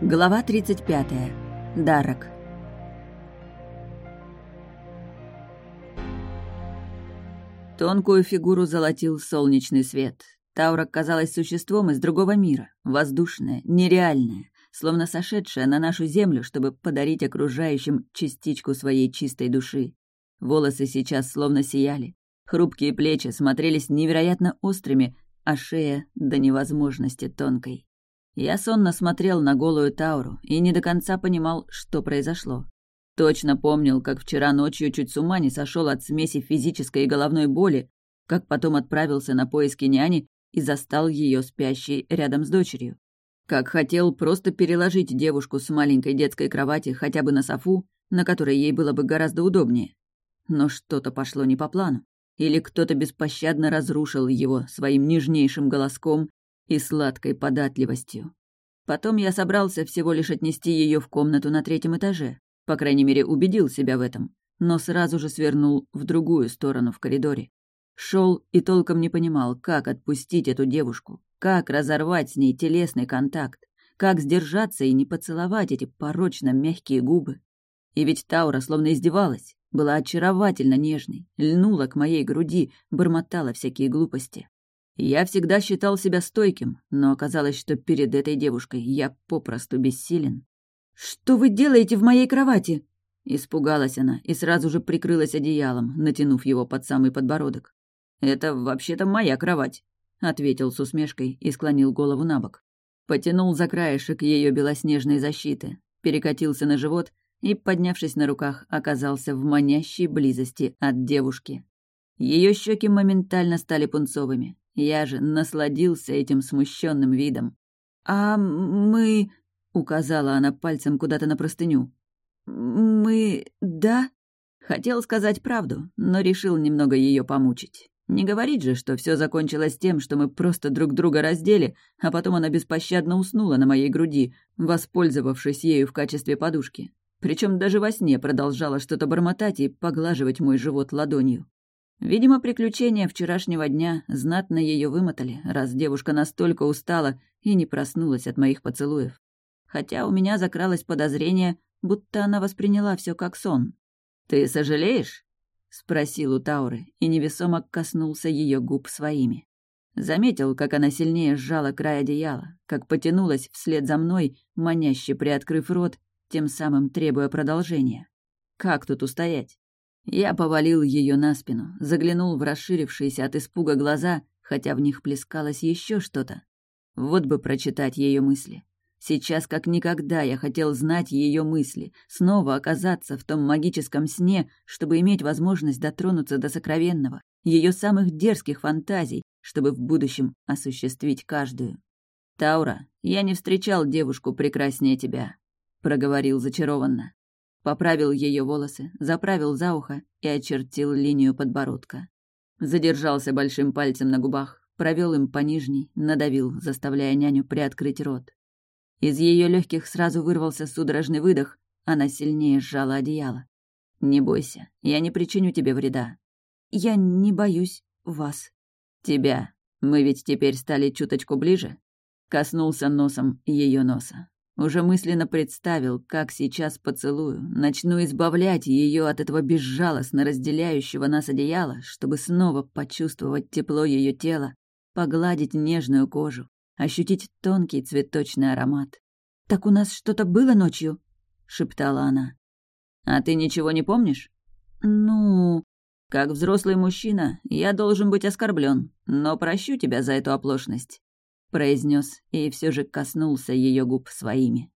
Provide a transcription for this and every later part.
Глава 35. Дарок. Тонкую фигуру золотил солнечный свет. Таура казалась существом из другого мира, воздушная, нереальная, словно сошедшая на нашу землю, чтобы подарить окружающим частичку своей чистой души. Волосы сейчас словно сияли, хрупкие плечи смотрелись невероятно острыми, а шея до невозможности тонкой. Я сонно смотрел на голую Тауру и не до конца понимал, что произошло. Точно помнил, как вчера ночью чуть с ума не сошел от смеси физической и головной боли, как потом отправился на поиски няни и застал ее спящей рядом с дочерью. Как хотел просто переложить девушку с маленькой детской кровати хотя бы на софу, на которой ей было бы гораздо удобнее. Но что-то пошло не по плану. Или кто-то беспощадно разрушил его своим нежнейшим голоском и сладкой податливостью. Потом я собрался всего лишь отнести ее в комнату на третьем этаже, по крайней мере, убедил себя в этом, но сразу же свернул в другую сторону в коридоре. Шел и толком не понимал, как отпустить эту девушку, как разорвать с ней телесный контакт, как сдержаться и не поцеловать эти порочно мягкие губы. И ведь Таура словно издевалась, была очаровательно нежной, льнула к моей груди, бормотала всякие глупости. Я всегда считал себя стойким, но оказалось, что перед этой девушкой я попросту бессилен. «Что вы делаете в моей кровати?» Испугалась она и сразу же прикрылась одеялом, натянув его под самый подбородок. «Это вообще-то моя кровать», — ответил с усмешкой и склонил голову на бок. Потянул за краешек ее белоснежной защиты, перекатился на живот и, поднявшись на руках, оказался в манящей близости от девушки. Ее щеки моментально стали пунцовыми, я же насладился этим смущенным видом. «А мы...» — указала она пальцем куда-то на простыню. «Мы... да?» Хотел сказать правду, но решил немного ее помучить. Не говорить же, что все закончилось тем, что мы просто друг друга раздели, а потом она беспощадно уснула на моей груди, воспользовавшись ею в качестве подушки. Причем даже во сне продолжала что-то бормотать и поглаживать мой живот ладонью. Видимо, приключения вчерашнего дня знатно ее вымотали, раз девушка настолько устала и не проснулась от моих поцелуев. Хотя у меня закралось подозрение, будто она восприняла все как сон. «Ты сожалеешь?» — спросил у Тауры и невесомо коснулся ее губ своими. Заметил, как она сильнее сжала край одеяла, как потянулась вслед за мной, маняще приоткрыв рот, тем самым требуя продолжения. Как тут устоять? Я повалил ее на спину, заглянул в расширившиеся от испуга глаза, хотя в них плескалось еще что-то. Вот бы прочитать ее мысли. Сейчас как никогда я хотел знать ее мысли, снова оказаться в том магическом сне, чтобы иметь возможность дотронуться до сокровенного, ее самых дерзких фантазий, чтобы в будущем осуществить каждую. «Таура, я не встречал девушку прекраснее тебя», — проговорил зачарованно. Поправил ее волосы, заправил за ухо и очертил линию подбородка. Задержался большим пальцем на губах, провел им по нижней, надавил, заставляя няню приоткрыть рот. Из ее легких сразу вырвался судорожный выдох, она сильнее сжала одеяло. «Не бойся, я не причиню тебе вреда». «Я не боюсь вас». «Тебя. Мы ведь теперь стали чуточку ближе?» Коснулся носом ее носа. Уже мысленно представил, как сейчас поцелую, начну избавлять ее от этого безжалостно разделяющего нас одеяла, чтобы снова почувствовать тепло ее тела, погладить нежную кожу, ощутить тонкий цветочный аромат. «Так у нас что-то было ночью?» — шептала она. «А ты ничего не помнишь?» «Ну...» «Как взрослый мужчина, я должен быть оскорблен, но прощу тебя за эту оплошность произнес и все же коснулся ее губ своими.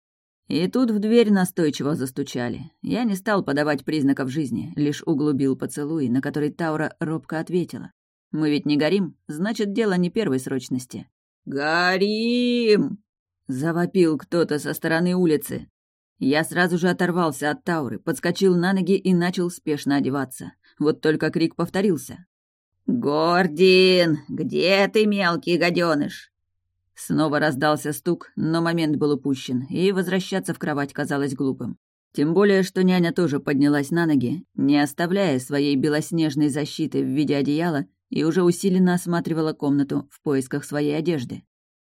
И тут в дверь настойчиво застучали. Я не стал подавать признаков жизни, лишь углубил поцелуй, на который Таура робко ответила. «Мы ведь не горим, значит, дело не первой срочности». «Горим!» — завопил кто-то со стороны улицы. Я сразу же оторвался от Тауры, подскочил на ноги и начал спешно одеваться. Вот только крик повторился. «Гордин, где ты, мелкий гаденыш? Снова раздался стук, но момент был упущен, и возвращаться в кровать казалось глупым. Тем более, что няня тоже поднялась на ноги, не оставляя своей белоснежной защиты в виде одеяла, и уже усиленно осматривала комнату в поисках своей одежды.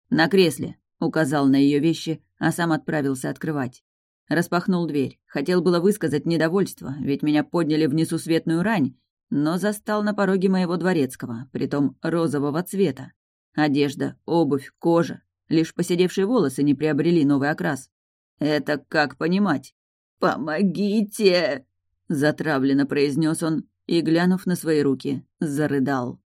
«На кресле», — указал на ее вещи, а сам отправился открывать. Распахнул дверь. Хотел было высказать недовольство, ведь меня подняли в несусветную рань, но застал на пороге моего дворецкого, притом розового цвета. Одежда, обувь, кожа. Лишь поседевшие волосы не приобрели новый окрас. Это как понимать? «Помогите!» — затравленно произнес он и, глянув на свои руки, зарыдал.